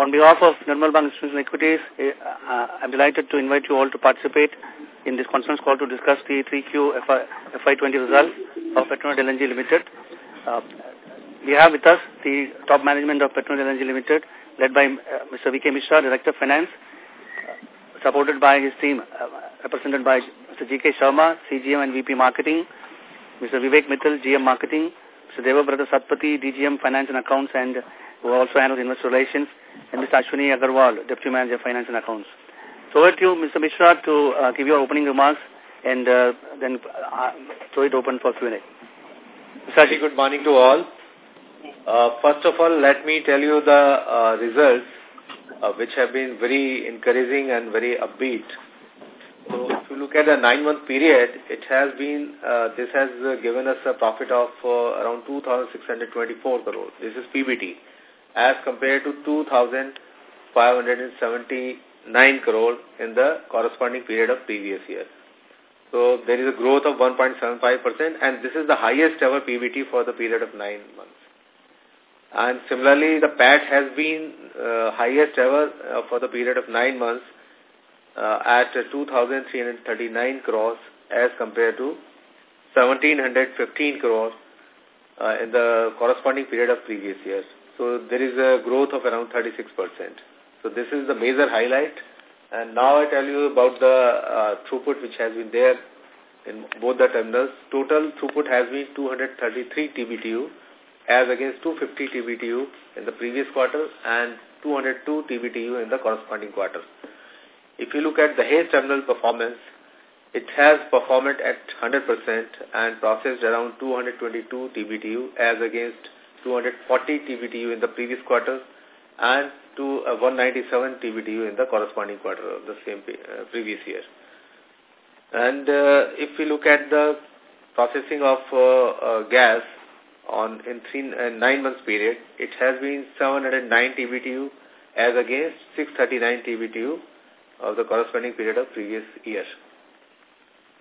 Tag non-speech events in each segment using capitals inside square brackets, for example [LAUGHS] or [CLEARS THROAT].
On behalf of Nirmal Bang Institutional Equities, uh, I'm delighted to invite you all to participate in this conference call to discuss the 3Q FY, FY20 results of Petronet LNG Limited. Uh, we have with us the top management of Petronet LNG Limited, led by uh, Mr. V.K. Mishra, Director of Finance, uh, supported by his team, uh, represented by Mr. G.K. Sharma, CGM and VP Marketing, Mr. Vivek Mittal, GM Marketing, Mr. Devabrata Satpati, DGM Finance and Accounts, and who also handles investor relations, and Mr. Ashwini Agarwal, Deputy Manager Finance and Accounts. So over to you, Mr. Mishra, to uh, give your opening remarks and uh, then uh, throw it open for Q&A. Mr. good morning to all. Uh, first of all, let me tell you the uh, results, uh, which have been very encouraging and very upbeat. So if you look at the nine-month period, it has been, uh, this has uh, given us a profit of uh, around 2,624 crore. This is PBT, as compared to 2,579 crore in the corresponding period of previous year. So there is a growth of 1.75% and this is the highest ever PBT for the period of nine months. And similarly, the PAT has been uh, highest ever uh, for the period of nine months uh, at 2,339 crores as compared to 1,715 crores uh, in the corresponding period of previous years. So there is a growth of around 36%. So this is the major highlight. And now I tell you about the uh, throughput which has been there in both the terminals. Total throughput has been 233 TBTU as against 250 TBTU in the previous quarter and 202 TBTU in the corresponding quarter. If you look at the Dahej terminal performance, it has performed at 100% and processed around 222 TBTU as against 240 TBTU in the previous quarter and to uh, 197 TBTU in the corresponding quarter of the same uh, previous year. And uh, if we look at the processing of gas on in three, nine months period, it has been 709 TBTU as against 639 TBTU of the corresponding period of previous year.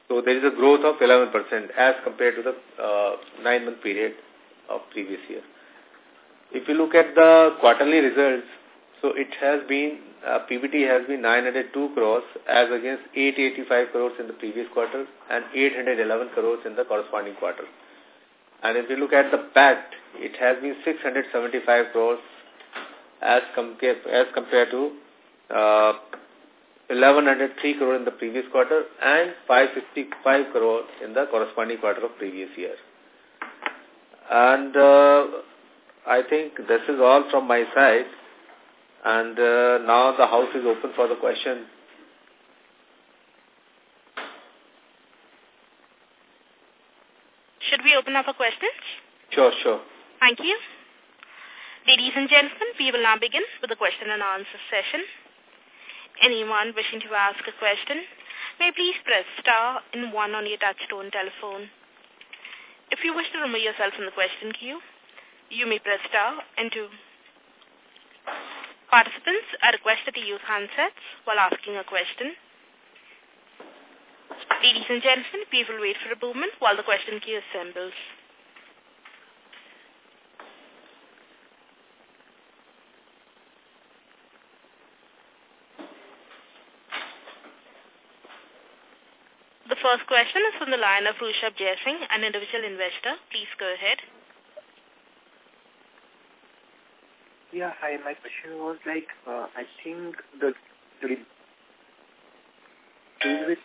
So there is a growth of 11% as compared to the uh, nine-month period of previous year. If you look at the quarterly results, so it has been, uh, PBT has been 902 crores as against 885 crores in the previous quarter and 811 crores in the corresponding quarter. And if you look at the PAT, it has been 675 crores as, compared as compared to uh, 1103 crore in the previous quarter and 555 crore in the corresponding quarter of previous year. And uh, I think this is all from my side. And uh, now the house is open for the question. Should we open up for questions? Sure, sure. Thank you. Ladies and gentlemen, we will now begin with the question and answer session. Anyone wishing to ask a question may please press star and one on your touchtone telephone. If you wish to remove yourself from the question queue, you may press star and two. Participants are requested to use handsets while asking a question. Ladies and gentlemen, we will wait for a moment while the question queue assembles. The first question is from the line of Rushabh Jaising, an individual investor. Please go ahead. Yeah, hi. My question was like, uh, I think the the with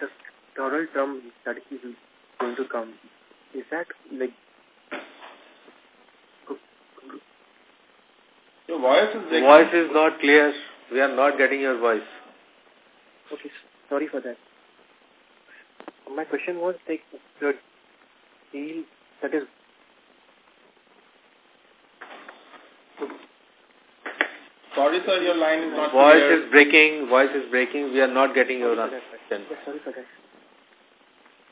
the total term that is going to come, is that like your voice is. Voice is not clear. We are not getting your voice. Okay, sorry for that. My question was like the deal that is Sorry, sir, your line is not Voice clear. is breaking. Voice is breaking. We are not getting your question. Yeah, sorry for that.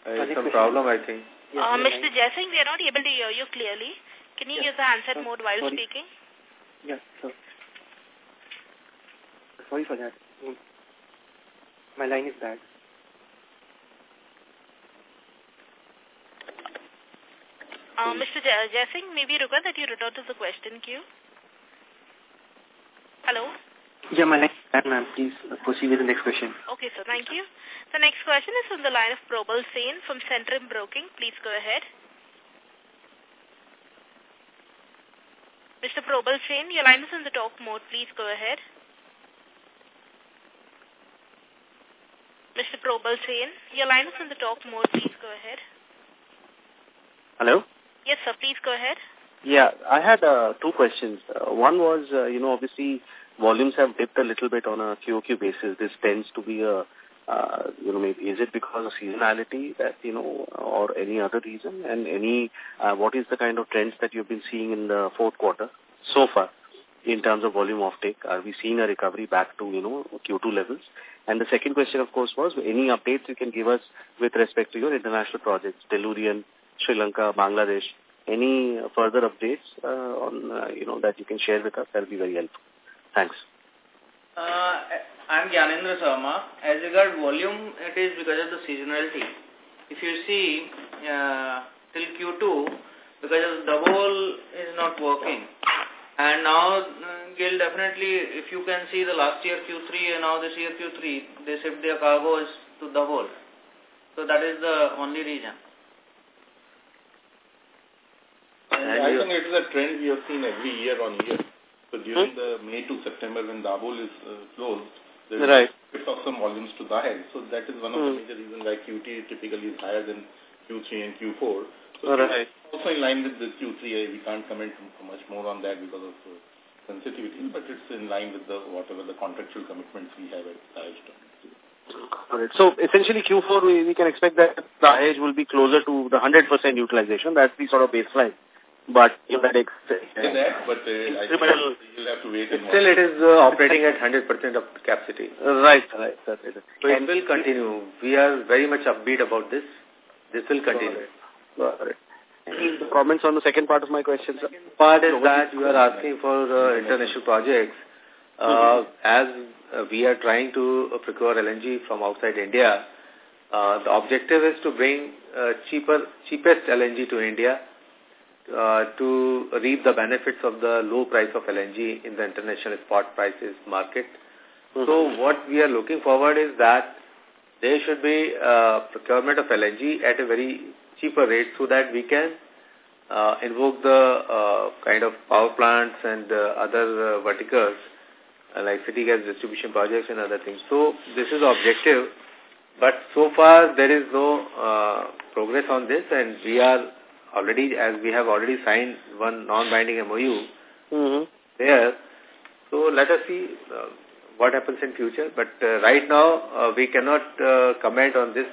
Uh, some question. problem, I think. Yes, uh, Mr. Jaising, we are not able to hear you clearly. Can you yes. use the handset oh, mode while sorry. speaking? Yes, sure. Sorry for that. My line is bad. Uh, Mr. Jaising, maybe request that you return to the question queue. Hello? Yeah, my next ma'am. Please proceed with the next question. Okay, sir. Thank you. The next question is from the line of Probal Sen from Centrum Broking. Please go ahead. Mr. Probal Sen, your line is in the talk mode. Please go ahead. Mr. Probal Sen, your line is in the talk mode. Please go ahead. Hello? Yes, sir. Please go ahead. Yeah, I had uh, two questions. Uh, one was, uh, you know, obviously volumes have dipped a little bit on a QOQ basis. This tends to be a, uh, you know, maybe is it because of seasonality that, you know, or any other reason? And any, uh, what is the kind of trends that you've been seeing in the fourth quarter so far in terms of volume offtake? Are we seeing a recovery back to, you know, Q2 levels? And the second question, of course, was any updates you can give us with respect to your international projects, Tellurian, Sri Lanka, Bangladesh, any further updates uh, on, uh, you know, that you can share with us? That will be very helpful. Thanks. Uh, I'm Gyanendra Sharma. As regard volume, it is because of the seasonality. If you see, uh, till Q2, because of Dabhol is not working. And now, Gil, definitely, if you can see the last year Q3 and now this year Q3, they shift their cargoes to Dabhol. So that is the only reason. And I think it is a trend we have seen every year on year. So during hmm? the May to September when Dabhol is uh, closed, there is right. a bit of some volumes to Dahej. So that is one of hmm. the major reasons why QT typically is higher than Q3 and Q4. So right. also in line with the Q3, we can't comment much more on that because of uh, sensitivity, but it's in line with the whatever the contractual commitments we have at Dahej. So essentially Q4 we, we can expect that the Dahej will be closer to the 100% utilization. That's the sort of baseline but you expect that, but uh, I think you'll have to wait. Still, it is uh, operating at 100% of capacity. Right, right. Sir, So and it will continue. We are very much upbeat about this. This will continue. Any comments on the second part of my question, sir? Part is that you are asking for uh, international projects. Uh, mm -hmm. As uh, we are trying to procure LNG from outside India, uh, the objective is to bring uh, cheaper, cheapest LNG to India uh, to reap the benefits of the low price of LNG in the international spot prices market. Mm -hmm. So what we are looking forward is that there should be uh, procurement of LNG at a very cheaper rate so that we can uh, invoke the uh, kind of power plants and uh, other uh, verticals uh, like city gas distribution projects and other things. So this is objective. But so far there is no uh, progress on this and we are already, as we have already signed one non-binding MOU mm -hmm. there. So let us see uh, what happens in future. But uh, right now, uh, we cannot uh, comment on this,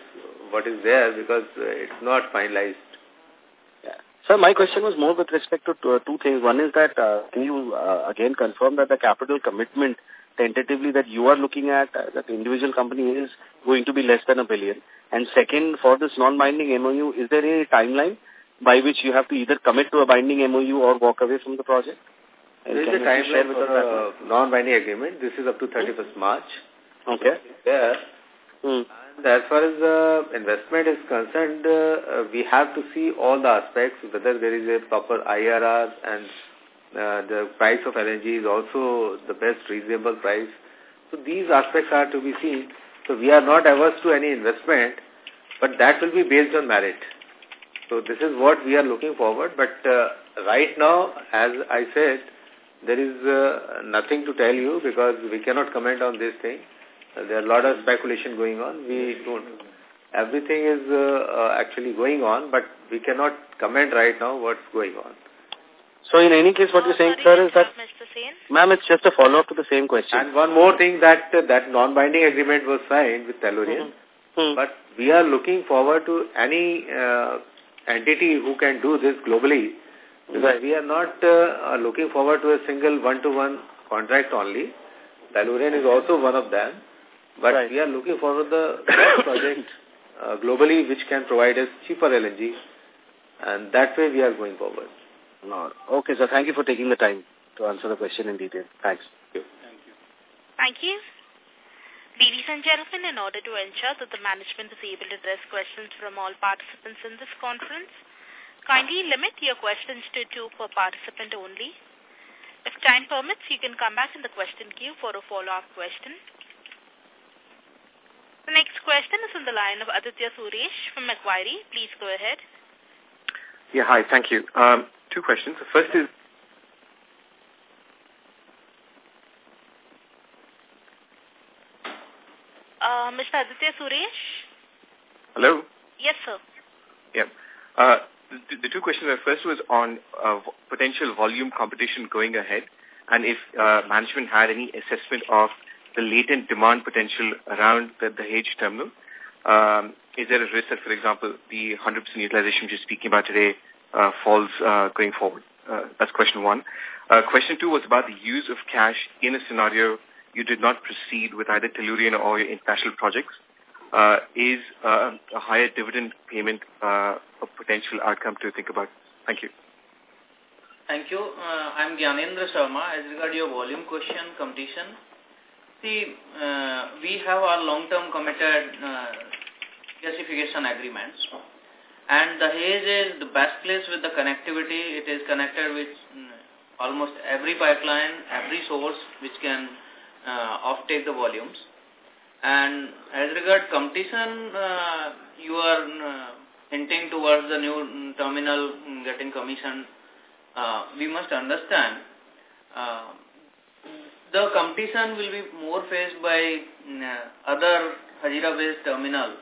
what is there, because uh, it's not finalized. Yeah. Sir, my question was more with respect to uh, two things. One is that, uh, can you uh, again confirm that the capital commitment tentatively that you are looking at, uh, that the individual company is going to be less than a billion? And second, for this non-binding MOU, is there any timeline by which you have to either commit to a binding MOU or walk away from the project? And there is a timeline for non-binding agreement. This is up to 31st March. Okay. There. And as far as the investment is concerned, uh, we have to see all the aspects, whether there is a proper IRR and uh, the price of LNG is also the best reasonable price. So these aspects are to be seen. So we are not averse to any investment, but that will be based on merit. So this is what we are looking forward. But uh, right now, as I said, there is uh, nothing to tell you because we cannot comment on this thing. Uh, there are a lot of speculation going on. We don't. Everything is uh, uh, actually going on, but we cannot comment right now what's going on. So in any case, what you're saying, sir, is that, ma'am, it's just a follow-up to the same question. And one more thing that uh, that non-binding agreement was signed with Tellurian, mm -hmm. but we are looking forward to any uh, entity who can do this globally. Because we are not uh, looking forward to a single one-to-one -one contract only. Tellurian is also one of them. But right. we are looking for the [COUGHS] project uh, globally which can provide us cheaper LNG. And that way we are going forward. No. Okay, sir. Thank you for taking the time to answer the question in detail. Thanks. Thank you. Thank you. Ladies and gentlemen, in order to ensure that the management is able to address questions from all participants in this conference, kindly limit your questions to two per participant only. If time permits, you can come back in the question queue for a follow-up question. The next question is on the line of Aditya Suresh from Macquarie. Please go ahead. Yeah, hi, thank you. Um, two questions. The first is, uh, Mr. Aditya Suresh? Hello? Yes, sir. Yeah. Uh, the, the two questions, the first was on uh, potential volume competition going ahead and if uh, management had any assessment of the latent demand potential around the, the H terminal. Um, is there a risk that, for example, the 100% utilization you're speaking about today uh, falls uh, going forward? Uh, that's question one. Uh, question two was about the use of cash in a scenario you did not proceed with either Tellurian or your international projects. Uh, is uh, a higher dividend payment uh, a potential outcome to think about? Thank you. Thank you. Uh, I'm Gyanendra Sharma. As regard your volume question, competition, see, uh, we have our long-term committed uh, gasification agreements. And the Dahej is the best place with the connectivity. It is connected with mm, almost every pipeline, every source which can uh, offtake the volumes. And as regard competition, uh, you are uh, hinting towards the new terminal getting commissioned. Uh, we must understand uh, the competition will be more faced by uh, other Hazira-based terminal.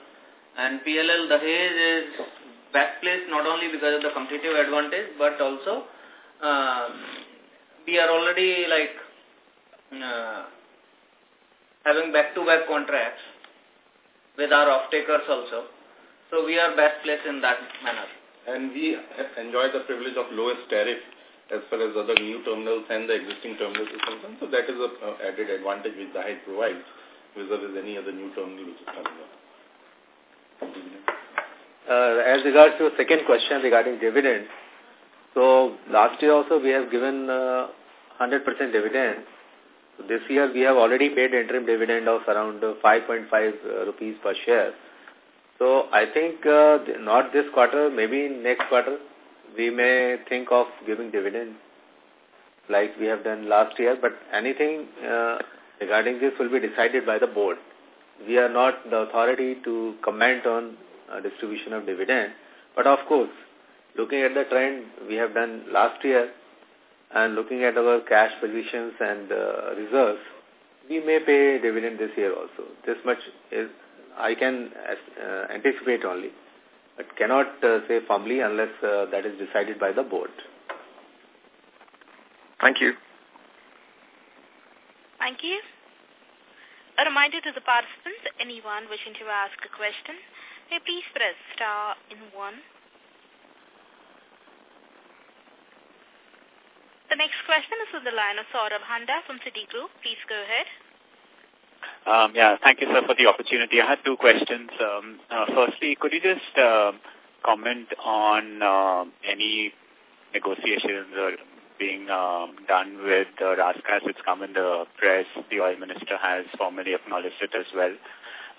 And PLL Dahej is best place not only because of the competitive advantage, but also uh, we are already like uh, having back-to-back -back contracts with our off-takers also. So we are best placed in that manner. And we enjoy the privilege of lowest tariff as far as other new terminals and the existing terminals is concerned. So that is a uh, added advantage which Dahej provides vis-a-vis any other new terminal which is coming up. Uh, as regards to the second question regarding dividend, so last year also we have given 100% uh, dividend this year we have already paid interim dividend of around 5.5 uh, rupees per share. So I think uh, not this quarter, maybe next quarter, we may think of giving dividend like we have done last year, but anything uh, regarding this will be decided by the board. We are not the authority to comment on uh, distribution of dividend, but of course, looking at the trend we have done last year, and looking at our cash positions and uh, reserves, we may pay dividend this year also. This much is I can uh, anticipate only, but cannot uh, say firmly unless uh, that is decided by the board. Thank you. Thank you. A reminder to the participants, anyone wishing to ask a question, may please press star in one. The next question is on the line of Saurabh Handa from Citigroup. Please go ahead. Um, yeah, thank you, sir, for the opportunity. I had two questions. Um, uh, firstly, could you just uh, comment on uh, any negotiations or being um, done with the RasGas? It's come in the press. The oil minister has formally acknowledged it as well.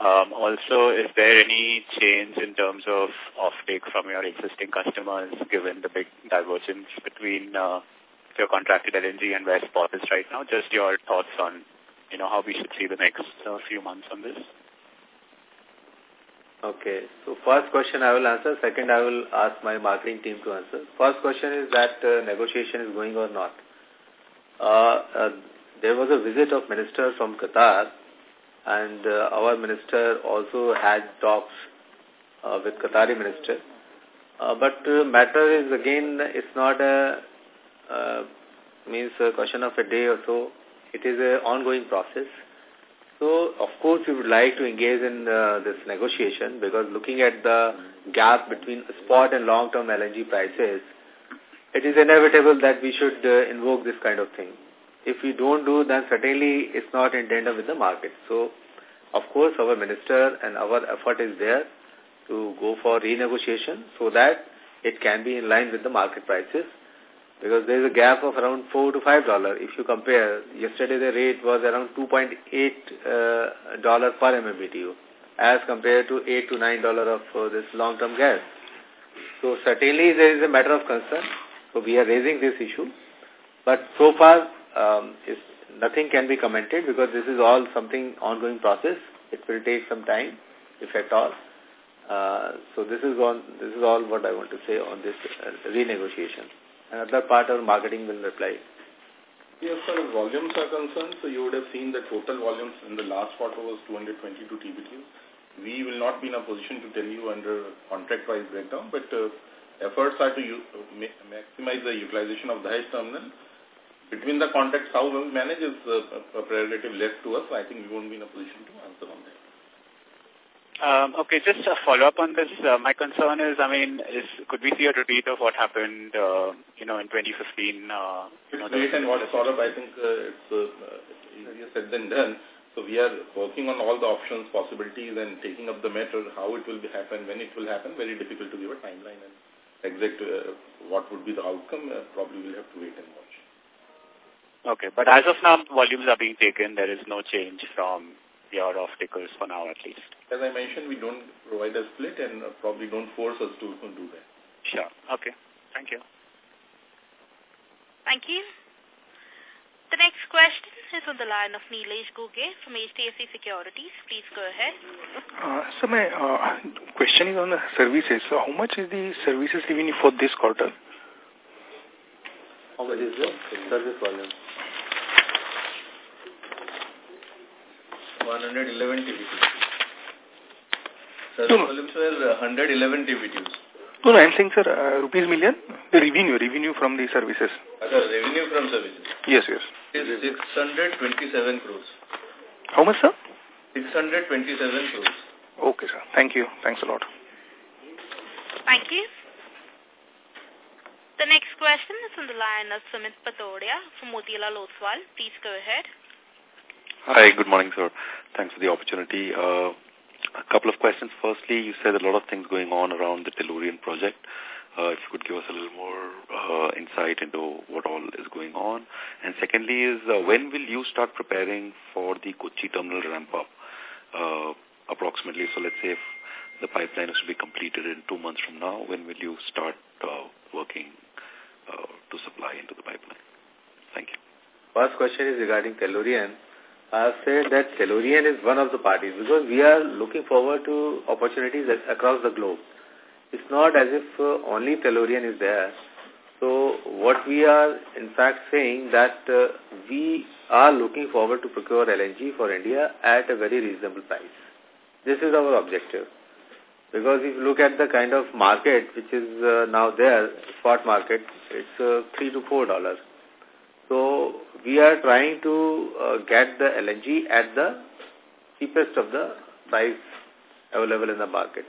Um, also, is there any change in terms of offtake from your existing customers, given the big divergence between uh, your contracted LNG and where spot is right now. Just your thoughts on, you know, how we should see the next uh, few months on this. Okay. So first question I will answer. Second I will ask my marketing team to answer. First question is that uh, negotiation is going or not. Uh, uh, there was a visit of minister from Qatar and uh, our minister also had talks uh, with Qatari minister. But matter is again, it's not a means a question of a day or so. It is an ongoing process. So, of course, we would like to engage in uh, this negotiation because looking at the gap between spot and long-term LNG prices, it is inevitable that we should uh, invoke this kind of thing. If we don't do, then certainly it's not in tandem with the market. So, of course, our minister and our effort is there to go for renegotiation so that it can be in line with the market prices because there is a gap of around 4 to $5. If you compare, yesterday the rate was around 2.8 uh, dollar per MMBTU as compared to 8 to $9 of uh, this long-term gas. So certainly there is a matter of concern. So we are raising this issue. But so far, um, nothing can be commented because this is all something ongoing process. It will take some time, if at all. Uh, so this is on this is all what I want to say on this uh, renegotiation. Another part of marketing will reply. Yes, far as volumes are concerned, so you would have seen the total volumes in the last quarter was 222 TBTUs. We will not be in a position to tell you under contract-wise breakdown, but uh, efforts are to maximize the utilization of the Dahej terminal. Between the contracts, how we manage is uh, a prerogative left to us. I think we won't be in a position to answer on. Um, okay, just a follow-up on this. Uh, my concern is, I mean, is could we see a repeat of what happened, uh, you know, in 2015? Uh, you know, late and what sort of, I think uh, it's uh, easier said than done. So we are working on all the options, possibilities, and taking up the matter, how it will be happen, when it will happen. Very difficult to give a timeline and exact uh, what would be the outcome. Uh, probably we'll have to wait and watch. Okay, but as of now, volumes are being taken. There is no change from your off-takers for now at least. As I mentioned, we don't provide a split and probably don't force us to do that. Sure. Okay. Thank you. Thank you. The next question is on the line of Nilesh Ghuge from HDFC Securities. Please go ahead. Uh, so my uh, question is on the services. So how much is the services revenue for this quarter? How much is the service volume? 111 TBTUs. Sir, no, volumes were 111 TBTUs. No, no, I'm saying, sir, uh, rupees million, the revenue, revenue from the services. Uh, revenue from services? Yes, yes. It is 627 crores. How much, sir? 627 crores. Okay, sir. Thank you. Thanks a lot. Thank you. The next question is on the line of Sumit Patodia from Motilal Oswal. Please go ahead. Hi, good morning, sir. Thanks for the opportunity. Uh, a couple of questions. Firstly, you said a lot of things going on around the Tellurian project. Uh, if you could give us a little more uh, insight into what all is going on. And secondly is, uh, when will you start preparing for the Kochi terminal ramp-up uh, approximately? So let's say if the pipeline is to be completed in two months from now, when will you start uh, working uh, to supply into the pipeline? Thank you. First question is regarding Tellurian. I have said that Tellurian is one of the parties because we are looking forward to opportunities across the globe. It's not as if uh, only Tellurian is there. So what we are in fact saying that uh, we are looking forward to procure LNG for India at a very reasonable price. This is our objective. Because if you look at the kind of market which is uh, now there, spot market, it's uh, 3 to $4. So we are trying to uh, get the LNG at the cheapest of the price available in the market.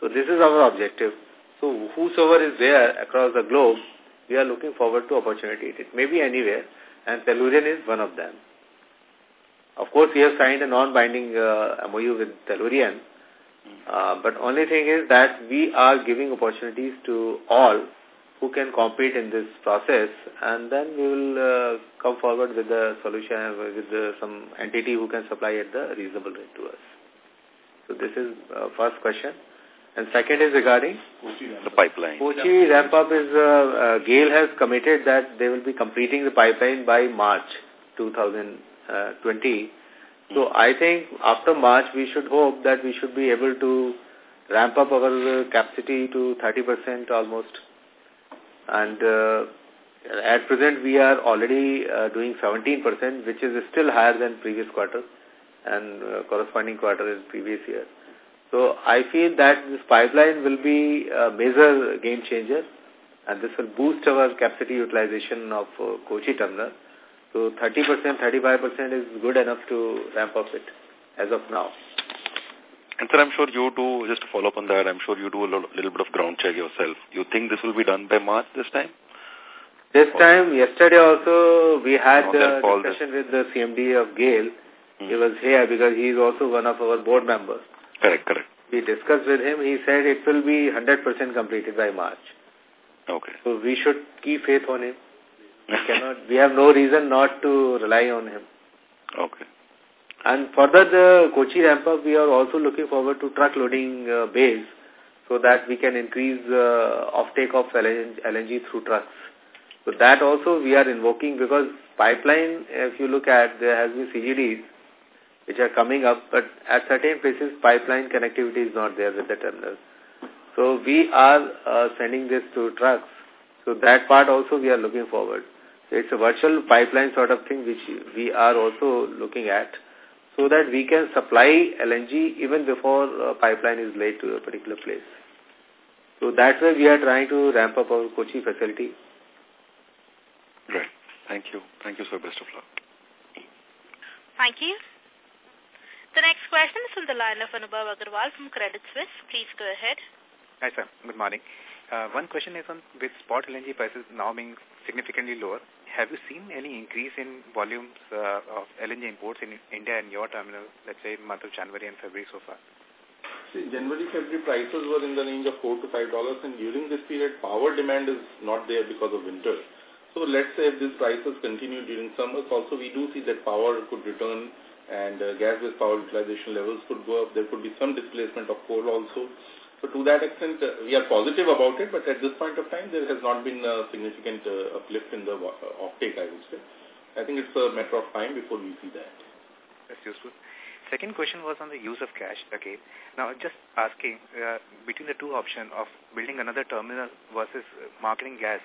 So this is our objective. So whosoever is there across the globe, we are looking forward to opportunity. It may be anywhere, and Tellurian is one of them. Of course, we have signed a non-binding uh, MOU with Tellurian, uh, but only thing is that we are giving opportunities to all who can compete in this process and then we will uh, come forward with a solution with uh, some entity who can supply at the reasonable rate to us. So this is uh, first question. And second is regarding the pipeline. Kochi ramp up is, uh, uh, GAIL has committed that they will be completing the pipeline by March 2020. So I think after March we should hope that we should be able to ramp up our capacity to 30% almost. And uh, at present we are already uh, doing 17%, which is still higher than previous quarter and uh, corresponding quarter in previous year. So I feel that this pipeline will be a major game changer and this will boost our capacity utilization of uh, Kochi terminal. So 30%, 35% is good enough to ramp up it as of now. And sir, I'm sure you do, just to follow up on that, I'm sure you do a little, little bit of ground check yourself. You think this will be done by March this time? This time, yesterday also, we had a discussion with the CMD of GAIL. Hmm. He was here because he is also one of our board members. Correct, correct. We discussed with him. He said it will be 100% completed by March. Okay. So we should keep faith on him. We [LAUGHS] cannot. We have no reason not to rely on him. Okay. And further the Kochi ramp up, we are also looking forward to truck loading uh, bays so that we can increase uh, offtake of LNG, LNG through trucks. So that also we are invoking because pipeline, if you look at, there has been CGDs which are coming up, but at certain places pipeline connectivity is not there with the terminal. So we are uh, sending this to trucks. So that part also we are looking forward. So it's a virtual pipeline sort of thing which we are also looking at so that we can supply LNG even before uh, pipeline is laid to a particular place. So that's why we are trying to ramp up our Kochi facility. Great. Thank you. Thank you, sir. Best of luck. Thank you. The next question is from the line of Anubhav Agarwal from Credit Suisse. Please go ahead. Hi, sir. Good morning. Uh, one question is on with spot LNG prices now being significantly lower, have you seen any increase in volumes uh, of LNG imports in India and your terminal, let's say month of January and February so far? See, January, February prices were in the range of 4 to $5 and during this period power demand is not there because of winter. So let's say if these prices continue during summers also we do see that power could return and uh, gas-based power utilization levels could go up. There could be some displacement of coal also. So to that extent, uh, we are positive about it, but at this point of time, there has not been a significant uh, uplift in the uh, offtake, I would say. I think it's a matter of time before we see that. That's useful. Second question was on the use of cash. Okay. Now, just asking, uh, between the two options of building another terminal versus marketing gas,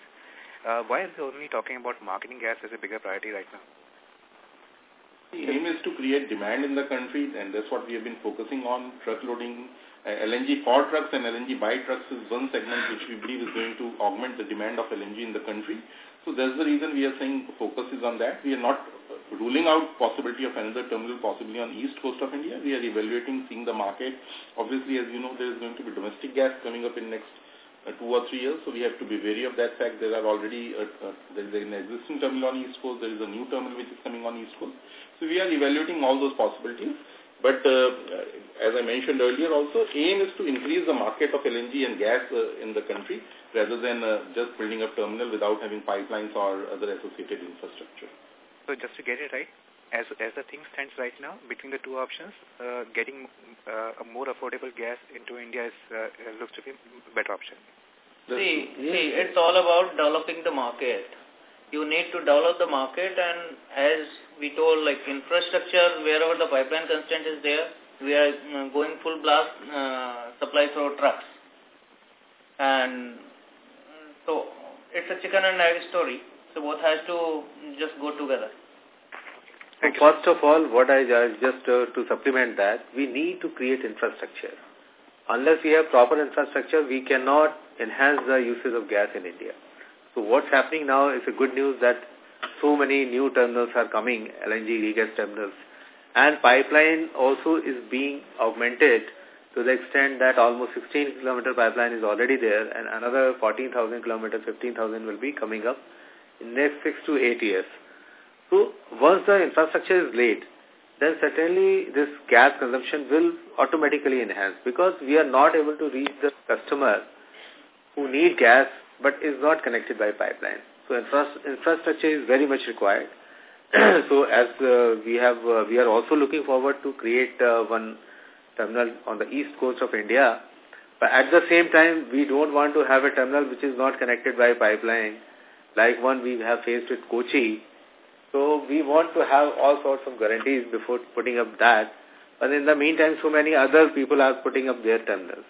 uh, why are we only talking about marketing gas as a bigger priority right now? The aim is to create demand in the country, and that's what we have been focusing on. Truck loading, LNG for trucks and LNG by trucks is one segment which we believe is going to augment the demand of LNG in the country. So that's the reason we are saying focus is on that. We are not ruling out possibility of another terminal possibly on east coast of India. We are evaluating, seeing the market. Obviously, as you know, there is going to be domestic gas coming up in next uh, two or three years, so we have to be wary of that fact. There are already, uh, uh, there is an existing terminal on east coast, there is a new terminal which is coming on east coast. So we are evaluating all those possibilities. But uh, as I mentioned earlier also, aim is to increase the market of LNG and gas uh, in the country rather than uh, just building a terminal without having pipelines or other associated infrastructure. So just to get it right, as as the thing stands right now, between the two options, uh, getting uh, a more affordable gas into India is, uh, looks to be a better option. See, see, it's all about developing the market. You need to develop the market and as we told, like infrastructure, wherever the pipeline constraint is there, we are going full blast uh, supply through trucks. And so it's a chicken and egg story. So both has to just go together. First of all, what I just uh, to supplement that, we need to create infrastructure. Unless we have proper infrastructure, we cannot enhance the uses of gas in India. So what's happening now is a good news that so many new terminals are coming, LNG regas terminals. And pipeline also is being augmented to the extent that almost 16 kilometer pipeline is already there and another 14,000 kilometers, 15,000 will be coming up in next six to eight years. So once the infrastructure is laid, then certainly this gas consumption will automatically enhance because we are not able to reach the customer who need gas but is not connected by pipeline. So infrastructure is very much required. [CLEARS THROAT] so as uh, we have, uh, we are also looking forward to create uh, one terminal on the east coast of India. But at the same time, we don't want to have a terminal which is not connected by pipeline, like one we have faced with Kochi, so we want to have all sorts of guarantees before putting up that. But in the meantime, so many other people are putting up their terminals.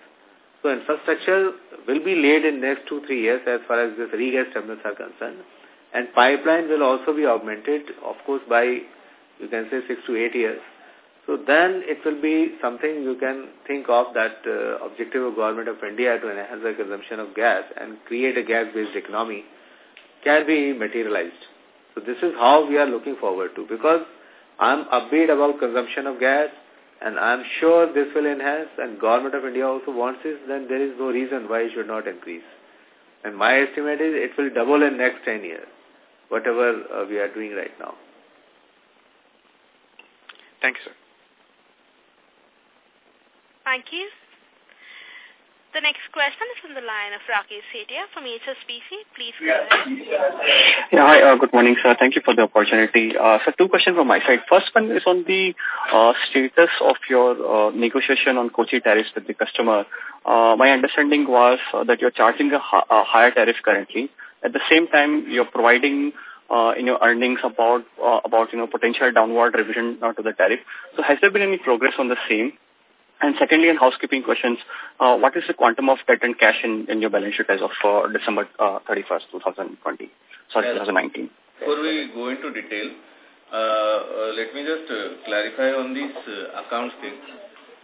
So infrastructure will be laid in next two, three years as far as this regas terminals are concerned. And pipeline will also be augmented, of course, by, you can say, six to eight years. So then it will be something you can think of that uh, objective of government of India to enhance the consumption of gas and create a gas-based economy can be materialized. So this is how we are looking forward to because I'm upbeat about consumption of gas and I'm sure this will enhance and government of India also wants this, then there is no reason why it should not increase. And my estimate is it will double in next 10 years, whatever uh, we are doing right now. Thank you, sir. Thank you. The next question is from the line of Rakesh Sethia from HSBC. Please go ahead. Yeah, hi, uh, good morning, sir. Thank you for the opportunity. Uh, so two questions from my side. First one is on the uh, status of your uh, negotiation on Kochi tariffs with the customer. Uh, my understanding was uh, that you're charging a, a higher tariff currently. At the same time, you're providing uh, in your earnings about uh, about you know potential downward revision uh, to the tariff. So has there been any progress on the same? And secondly, in housekeeping questions, uh, what is the quantum of debt and cash in, in your balance sheet as of uh, December uh, 31st, 2020? Sorry, yes. 2019. Before we go into detail, uh, uh, let me just uh, clarify on these uh, accounts things.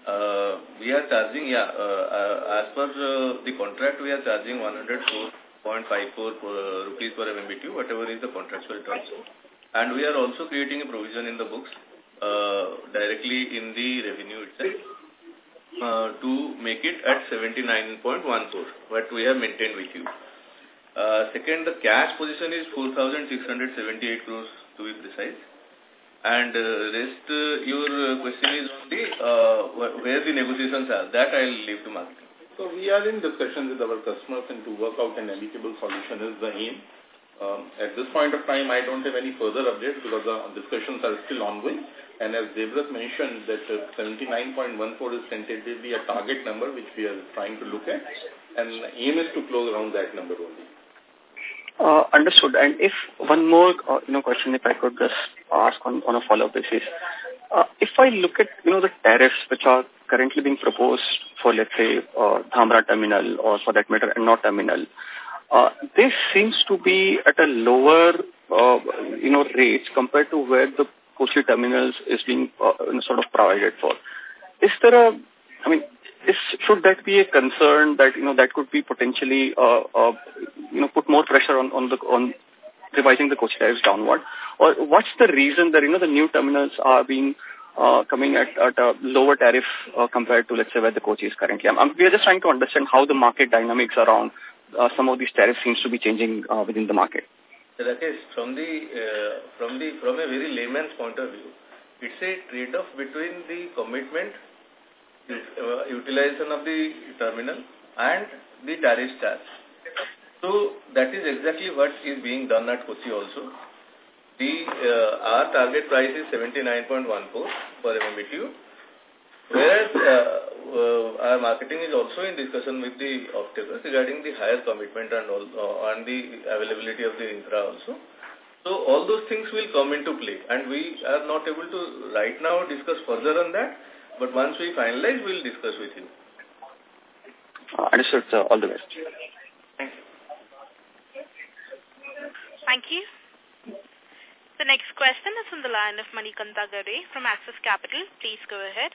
Uh, we are charging, yeah, uh, uh, as per uh, the contract, we are charging 104.54 rupees per MMBTU, whatever is the contractual terms. And we are also creating a provision in the books uh, directly in the revenue itself uh, to make it at 79.14, what we have maintained with you. Uh, second, the cash position is 4,678 crores to be precise. And uh, rest, uh, your question is on the, uh, where the negotiations are. That I'll leave to marketing. So we are in discussions with our customers and to work out an amicable solution is the aim. Um, at this point of time, I don't have any further updates because the discussions are still ongoing. And as Devrat mentioned, that uh, 79.14 is tentatively a target number which we are trying to look at. And the aim is to close around that number only. Uh, understood. And if one more uh, you know question, if I could just ask on, on a follow-up basis. Uh, if I look at you know the tariffs which are currently being proposed for let's say uh, Dhamra terminal or for that matter Ennore terminal, uh, this seems to be at a lower uh, you know rates compared to where the Kochi terminals is being uh, sort of provided for. Is there a, I mean, is, should that be a concern that, you know, that could be potentially, uh, uh, you know, put more pressure on, on the, on revising the Kochi tariffs downward? Or what's the reason that, you know, the new terminals are being uh, coming at, at a lower tariff uh, compared to, let's say, where the Kochi is currently? I'm, I'm, we are just trying to understand how the market dynamics around uh, some of these tariffs seems to be changing uh, within the market. Rakesh, from the uh, from the from a very layman's point of view, it's a trade-off between the commitment, uh, utilization of the terminal, and the tariff charge. So that is exactly what is being done at Kochi also. The uh, our target price is 79.14 per MMBTU, whereas uh, uh, our marketing is also in discussion with the off-takers regarding the higher commitment and all, uh, and the availability of the infra also. So all those things will come into play and we are not able to right now discuss further on that, but once we finalize, we'll discuss with you. Uh, understood, sir. All the best. Thank you. Thank you. The next question is from the line of Manikanta Gare from Axis Capital. Please go ahead.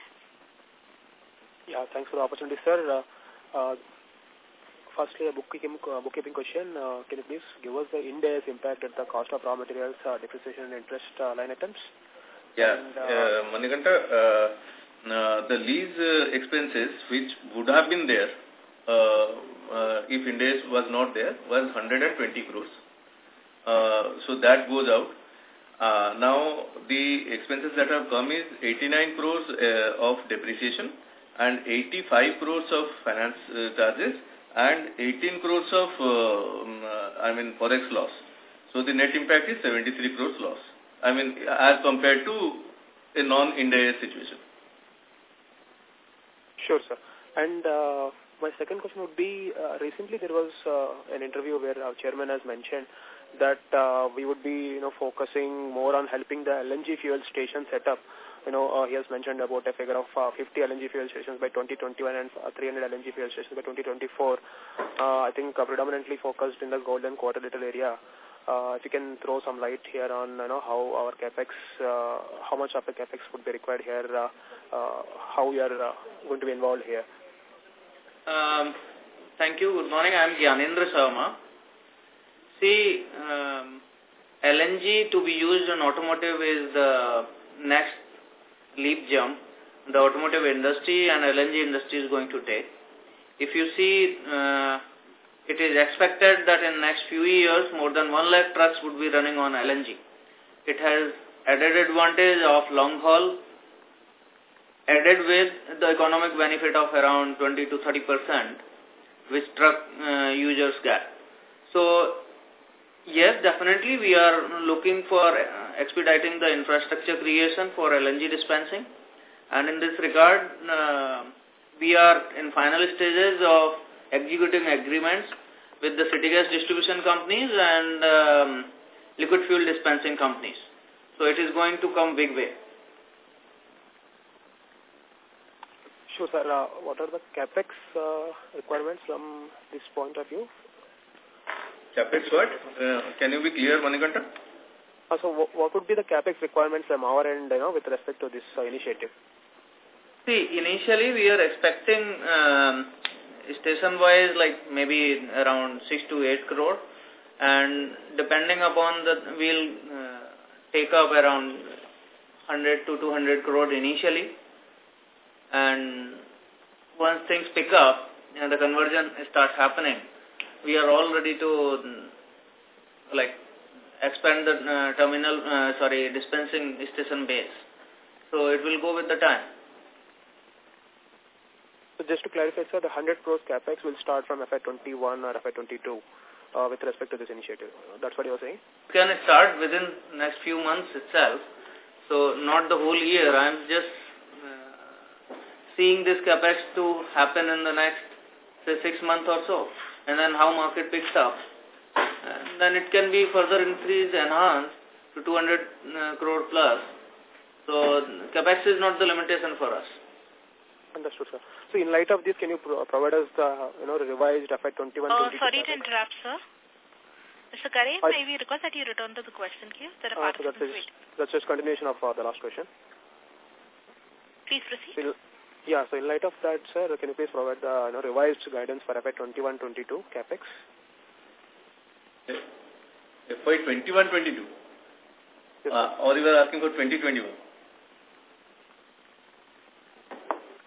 Yeah, thanks for the opportunity, sir. Uh, uh, firstly, a bookkeeping, uh, bookkeeping question. Uh, can you please give us the Ind AS impact at the cost of raw materials, uh, depreciation and interest uh, line items? Yeah, and, uh, Manikanta, uh, uh, the lease uh, expenses which would have been there uh, uh, if Ind AS was not there was 120 crores. Uh, so that goes out. Uh, now the expenses that have come is 89 crores uh, of depreciation and 85 crores of finance uh, charges and 18 crores of, uh, um, uh, I mean, forex loss. So the net impact is 73 crores loss. I mean, as compared to a non-Ind AS situation. Sure, sir. And uh, my second question would be, uh, recently there was uh, an interview where our chairman has mentioned that uh, we would be, you know, focusing more on helping the LNG fuel station set setup you know, uh, he has mentioned about a figure of uh, 50 LNG fuel stations by 2021 and uh, 300 LNG fuel stations by 2024. Uh, I think uh, predominantly focused in the golden quadrilateral area. Uh, if you can throw some light here on, you know, how our capex, uh, how much of the capex would be required here, uh, uh, how we are uh, going to be involved here. Um, thank you. Good morning. I am Gyanendra Sharma. See, um, LNG to be used in automotive is the next leap jump the automotive industry and LNG industry is going to take. If you see, uh, it is expected that in next few years, more than 1 lakh trucks would be running on LNG. It has added advantage of long haul, added with the economic benefit of around 20 to 30 percent, which truck uh, users get. So, yes, definitely we are looking for uh, expediting the infrastructure creation for LNG dispensing. And in this regard, uh, we are in final stages of executing agreements with the city gas distribution companies and um, liquid fuel dispensing companies. So it is going to come big way. Sure, sir. Uh, what are the capex uh, requirements from this point of view? Capex what? Uh, can you be clear, Manikanta? Uh, so what would be the capex requirements from our end, you know, with respect to this uh, initiative? See, initially we are expecting um, station-wise like maybe around 6 to 8 crore and depending upon the, we'll uh, take up around 100 to 200 crore initially and once things pick up and the conversion starts happening, we are all ready to like expand the uh, terminal, uh, sorry, dispensing station base. So it will go with the time. So just to clarify, sir, the 100 crores capex will start from FY21 or FY22 uh, with respect to this initiative. That's what you were saying? Can it start within next few months itself. So not the whole year. I'm just seeing this capex to happen in the next, say, six months or so, and then how market picks up. And then it can be further increased, enhanced to 200 uh, crore plus. So capacity is not the limitation for us. Understood, sir. So in light of this, can you pro provide us the you know, revised FY21? Oh, sorry to interrupt, sir. Mr. Kare, may we request that you return to the question queue? There are uh, so that's, just, that's just continuation of uh, the last question. Please proceed. Yeah, so in light of that, sir, can you please provide the you know, revised guidance for FY 21-22 CAPEX? FY 21-22? Yes, uh, or you were asking for 2021?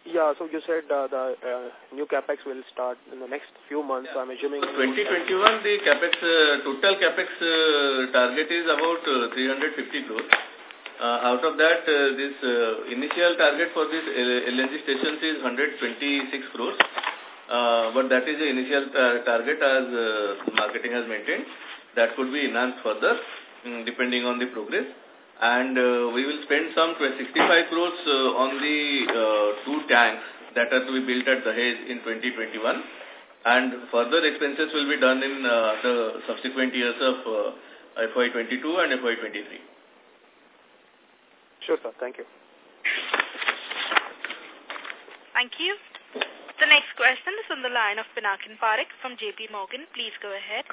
Yeah, so you said uh, the uh, new capex will start in the next few months. Yeah. So I'm assuming. So 2021, the capex uh, total capex uh, target is about uh, 350 crores. Uh, out of that, uh, this uh, initial target for this LNG stations is 126 crores. Uh, but that is the initial uh, target as uh, marketing has maintained. That could be enhanced further um, depending on the progress. And uh, we will spend some 65 crores uh, on the uh, two tanks that are to be built at the Dahej in 2021. And further expenses will be done in uh, the subsequent years of uh, FY22 and FY23. Sure, sir. Thank you. Thank you. The next question is on the line of Pinakin Parekh from JP Morgan. Please go ahead.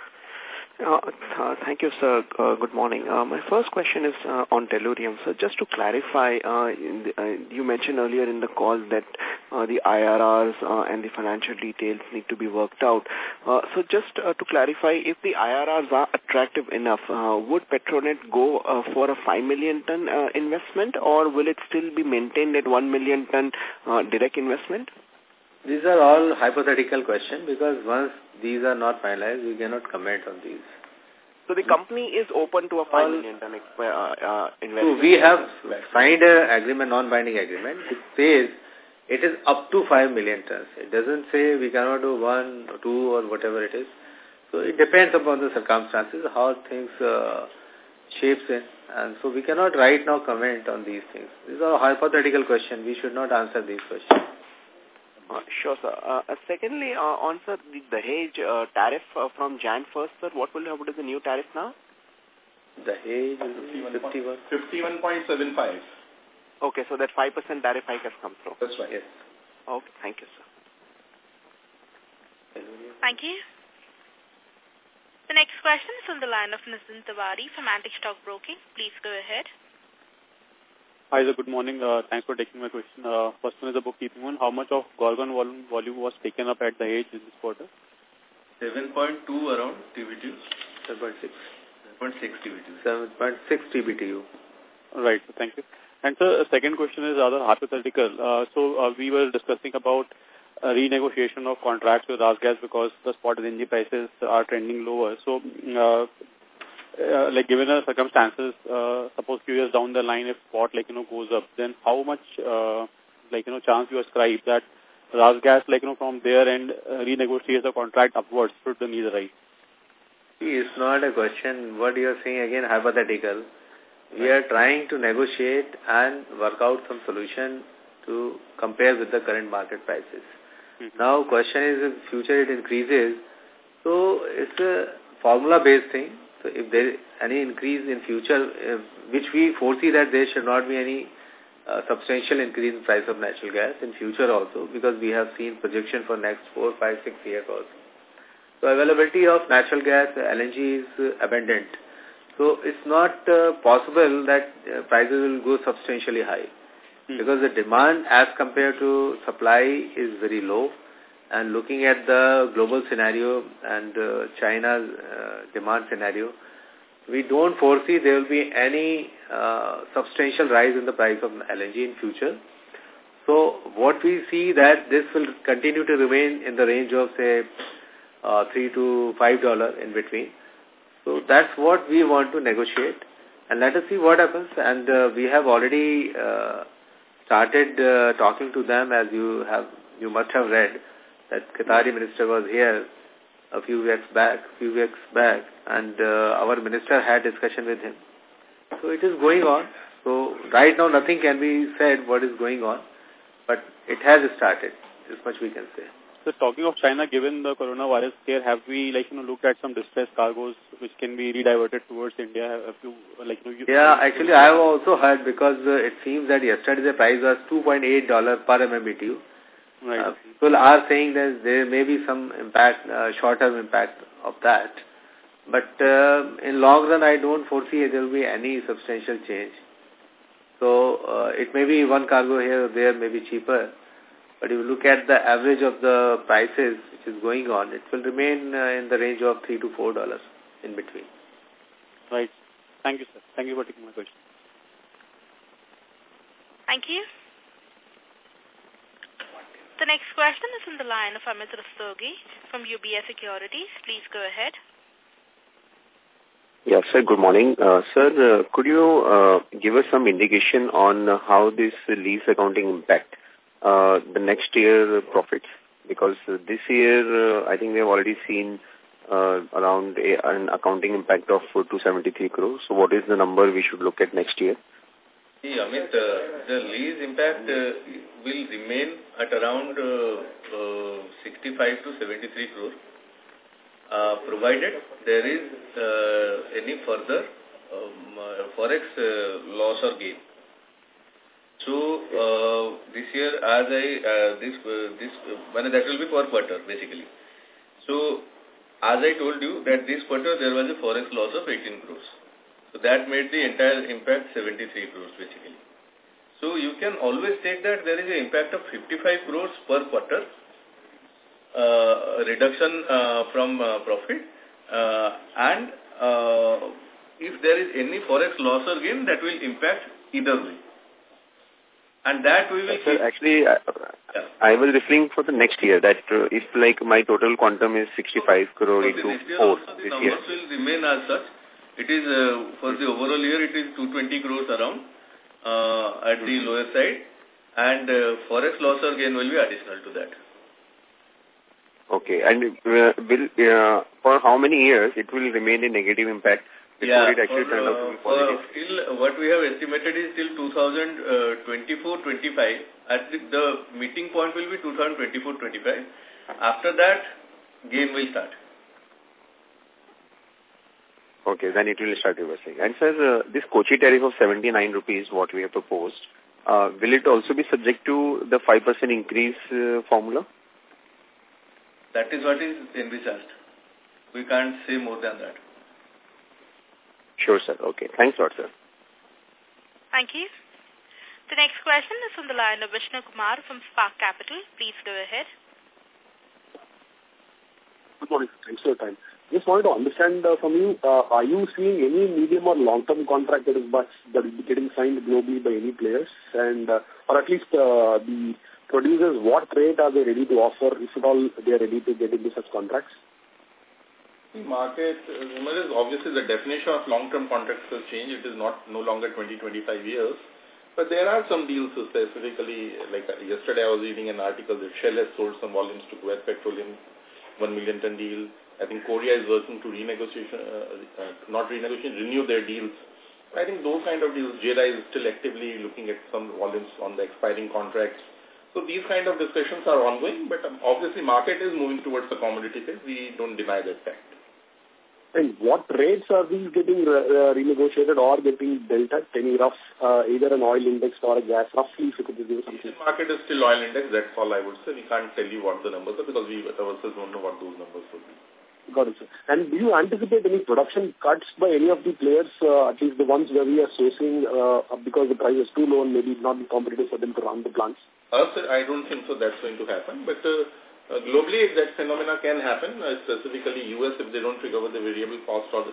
Uh, uh, thank you, sir. Uh, good morning. Uh, my first question is uh, on Tellurian. So just to clarify, uh, the, uh, you mentioned earlier in the call that uh, the IRRs uh, and the financial details need to be worked out. Uh, so just uh, to clarify, if the IRRs are attractive enough, uh, would Petronet go uh, for a 5 million ton uh, investment or will it still be maintained at 1 million ton uh, direct investment? These are all hypothetical questions because once these are not finalized, we cannot comment on these. So the company is open to a 5 million ton uh, uh, investment? So we have signed an agreement, non-binding agreement. It says it is up to 5 million tons. It doesn't say we cannot do one or two or whatever it is. So it depends upon the circumstances, how things uh, shapes in. And so we cannot right now comment on these things. These are hypothetical questions. We should not answer these questions. Uh, sure, sir. Uh, uh, secondly, uh, on sir, the Dahej uh, tariff uh, from Jan 1st, sir, what will happen to the new tariff now? Dahej is 51. 51.75. Okay, so that 5% tariff hike has come through. That's right. Yes. Okay, thank you, sir. Thank you. The next question is on the line of Nitin Tiwari from Antique Stock Broking. Please go ahead. Hi, sir. Good morning. Uh, thanks for taking my question. Uh, first one is a bookkeeping one. How much of Gorgon volume, volume was taken up at Dahej in this quarter? 7.2 around TBTU. 7.6. 7.6 TBTU. 7.6 TBTU. Right. Thank you. And sir, second question is rather hypothetical. Uh, so uh, we were discussing about uh, renegotiation of contracts with RasGas because the spot LNG prices are trending lower. So uh, uh, like given the circumstances, uh, suppose few years down the line, if spot like you know goes up, then how much uh, like you know chance you ascribe that RasGas like you know from their end uh, renegotiates the contract upwards should the need arise? It's not a question. What you are saying again hypothetical. We are trying to negotiate and work out some solution to compare with the current market prices. Mm -hmm. Now, question is, in future it increases, So it's a formula-based thing. So if there is any increase in future, uh, which we foresee that there should not be any uh, substantial increase in price of natural gas in future also because we have seen projection for next four, five, six years also. So availability of natural gas, LNG is uh, abundant. So it's not uh, possible that uh, prices will go substantially high hmm. because the demand as compared to supply is very low and looking at the global scenario and uh, China's uh, demand scenario, we don't foresee there will be any uh, substantial rise in the price of LNG in future. So what we see that this will continue to remain in the range of say uh, three to five dollar in between. So that's what we want to negotiate, and let us see what happens. And uh, we have already uh, started uh, talking to them, as you have you must have read that Qatari minister was here a few weeks back, few weeks back, and uh, our minister had discussion with him. So it is going on. So right now nothing can be said what is going on, but it has started. This much we can say. So talking of China, given the coronavirus scare, have we like you know looked at some distressed cargoes which can be rediverted towards India? Have you like you know? You yeah, actually I have also heard because uh, it seems that yesterday the price was two point eight dollar per MMBTU. Right. Uh, people are saying that there may be some impact, uh, short-term impact of that. But uh, in long run, I don't foresee there will be any substantial change. So uh, it may be one cargo here or there may be cheaper. But if you look at the average of the prices which is going on, it will remain uh, in the range of 3 to $4 in between. Right. Thank you, sir. Thank you for taking my question. Thank you. The next question is in the line of Amit Rastogi from UBS Securities. Please go ahead. Yes, sir. Good morning. Uh, sir, uh, could you uh, give us some indication on how this lease accounting impact uh, the next year profits? Because this year, uh, I think we have already seen uh, around a, an accounting impact of 273 crores. So what is the number we should look at next year? See, Amit, uh, the lease impact uh, will remain at around uh, uh 65 to 73 crore, uh, provided there is uh, any further um, forex loss or gain. So this year, as I this this when that will be per quarter basically. So as I told you that this quarter there was a forex loss of 18 crores. So that made the entire impact 73 crores basically. So you can always take that there is an impact of 55 crores per quarter uh, reduction uh, from uh, profit uh, and uh, if there is any forex loss or gain that will impact either way. And that we will Sir, actually, I, yeah. I was referring for the next year that uh, if like my total quantum is 65 crore so into year 4 the this year. will remain as such. It is, uh, for the overall year, it is 220 crores around uh, at the lower side and uh, forex loss or gain will be additional to that. Okay, and uh, will, uh, for how many years it will remain a negative impact before yeah, it actually for, turn out to be positive? Uh, till what we have estimated is till 2024-25. At the, the meeting point will be 2024-25. After that, game will start. Okay, then it will start reversing. And sir, uh, this Kochi tariff of 79 rupees, what we have proposed, uh, will it also be subject to the 5% increase uh, formula? That is what is envisaged. We can't say more than that. Sure, sir. Okay. Thanks a lot, sir. Thank you. The next question is from the line of Vishnu Kumar from Spark Capital. Please go ahead. Good morning. Thanks for your time. Just wanted to understand uh, from you, uh, are you seeing any medium or long-term contract that is, that is getting signed globally by any players? And, uh, or at least uh, the producers, what rate are they ready to offer, if at all they are ready to get into such contracts? The market, uh, is obviously the definition of long-term contracts has changed. It is not no longer 20, 25 years. But there are some deals specifically, like uh, yesterday I was reading an article that Shell has sold some volumes to Kuwait Petroleum, 1 million ton deal. I think Korea is working to renegotiation, uh, uh, not renegotiate, renew their deals. I think those kind of deals, JERA is still actively looking at some volumes on the expiring contracts. So these kind of discussions are ongoing, but um, obviously market is moving towards the commodity phase. We don't deny that fact. And what rates are these getting uh, renegotiated or getting dealt at? Any rough, uh, either an oil index or a gas, roughly if you could give something? The market is still oil index, that's all I would say. We can't tell you what the numbers are because we ourselves don't know what those numbers would be. Got it, sir. And do you anticipate any production cuts by any of the players, uh, at least the ones where we are sourcing uh, because the price is too low and maybe not be competitive for them to run the plants? Us, I don't think so that's going to happen. But uh, uh, globally, that phenomena can happen, uh, specifically U.S. if they don't recover the variable cost or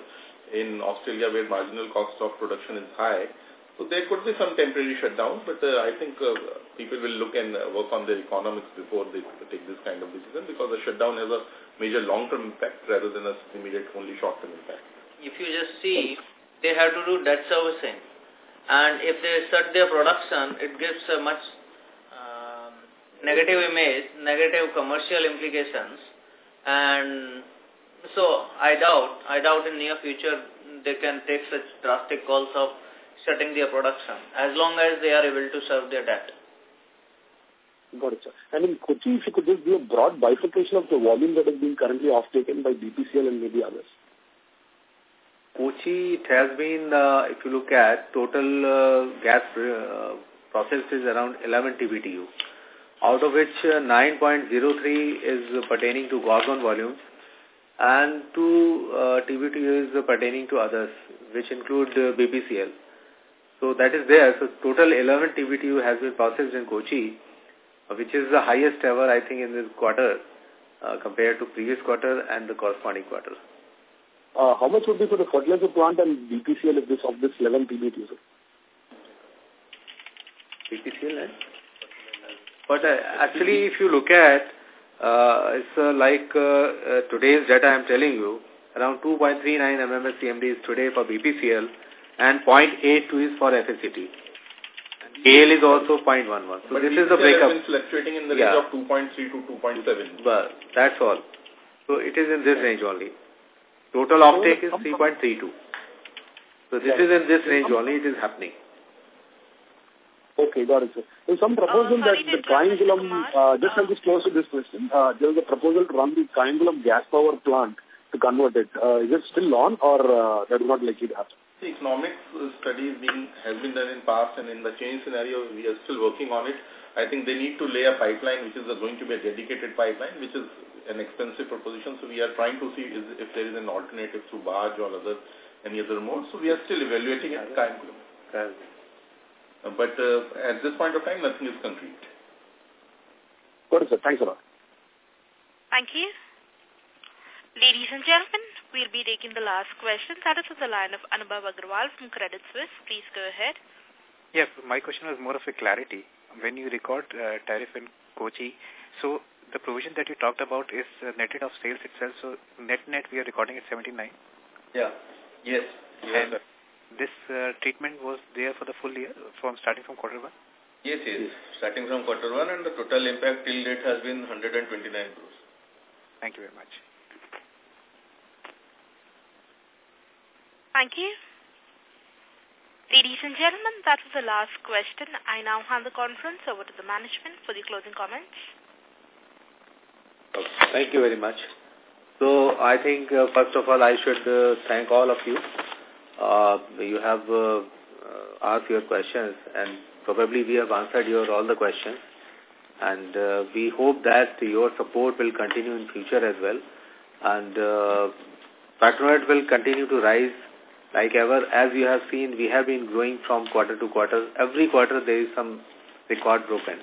in Australia where marginal cost of production is high. So there could be some temporary shutdown, but uh, I think uh, people will look and uh, work on their economics before they take this kind of decision because a shutdown has a major long-term impact rather than a immediate only short-term impact. If you just see, they have to do debt servicing. And if they shut their production, it gives a much uh, negative image, negative commercial implications. And so I doubt, I doubt in near future they can take such drastic calls of shutting their production as long as they are able to serve their debt. Got it, sir. And in Kochi, if you could just do a broad bifurcation of the volume that is being currently off-taken by BPCL and maybe others. Kochi, it has been, uh, if you look at total uh, gas uh, processed is around 11 TBTU, out of which uh, 9.03 is pertaining to Gorgon volumes and 2 uh, TBTU is pertaining to others, which include uh, BPCL. So that is there. So total 11 TBTU has been processed in Kochi which is the highest ever, I think, in this quarter uh, compared to previous quarter and the corresponding quarter. Uh, how much would be for the fertilizer plant and BPCL of this, of this 11 PBT, sir? BPCL and? But uh, actually, if you look at, uh, it's uh, like uh, uh, today's data I'm telling you, around 2.39 MMSCMD is today for BPCL and 0.82 is for FACT. KL is also 0.11. So but this is the breakup. has been fluctuating in the yeah. range of 2.3 to 2.7. But that's all. So it is in this range only. Total offtake is 3.32. So this is in this range only. It is happening. Okay, got it, sir. There's some proposal Oh, that the to Kayamkulam, uh, just I'll just close to this question. Uh, there was a proposal to run the Kayamkulam gas power plant to convert it. Uh, is it still on or uh, that is not likely to happen? The economics uh, study being, has been done in past and in the change scenario, we are still working on it. I think they need to lay a pipeline which is a, going to be a dedicated pipeline, which is an expensive proposition. So we are trying to see is, if there is an alternative through barge or other any other mode. So we are still evaluating it. Uh, but uh, at this point of time, nothing is concrete. Got it, sir. Thanks a lot. Thank you. Ladies and gentlemen, we'll be taking the last question. That is on the line of Anubhav Agarwal from Credit Suisse. Please go ahead. Yes, my question was more of a clarity. When you record uh, tariff in Kochi, so the provision that you talked about is uh, netted of sales itself. So net-net, we are recording at 79. Yeah. Yes. And this uh, treatment was there for the full year, from starting from quarter one? Yes, yes. Starting from quarter one and the total impact till date has been 129 crores. Thank you very much. Thank you. Ladies and gentlemen, that was the last question. I now hand the conference over to the management for the closing comments. Thank you very much. So I think, uh, first of all, I should uh, thank all of you. Uh, you have uh, asked your questions and probably we have answered your all the questions. And uh, we hope that your support will continue in future as well. And uh, Petronet will continue to rise like ever. As you have seen, we have been growing from quarter to quarter. Every quarter there is some record broken.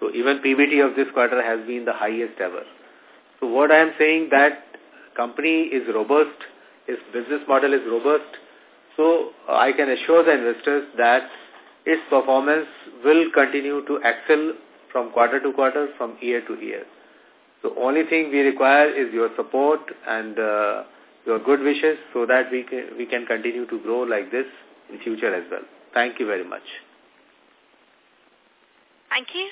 So even PBT of this quarter has been the highest ever. So what I am saying that company is robust, its business model is robust. So I can assure the investors that its performance will continue to excel from quarter to quarter, from year to year. So only thing we require is your support and uh, your good wishes so that we can, we can continue to grow like this in future as well. Thank you very much. Thank you.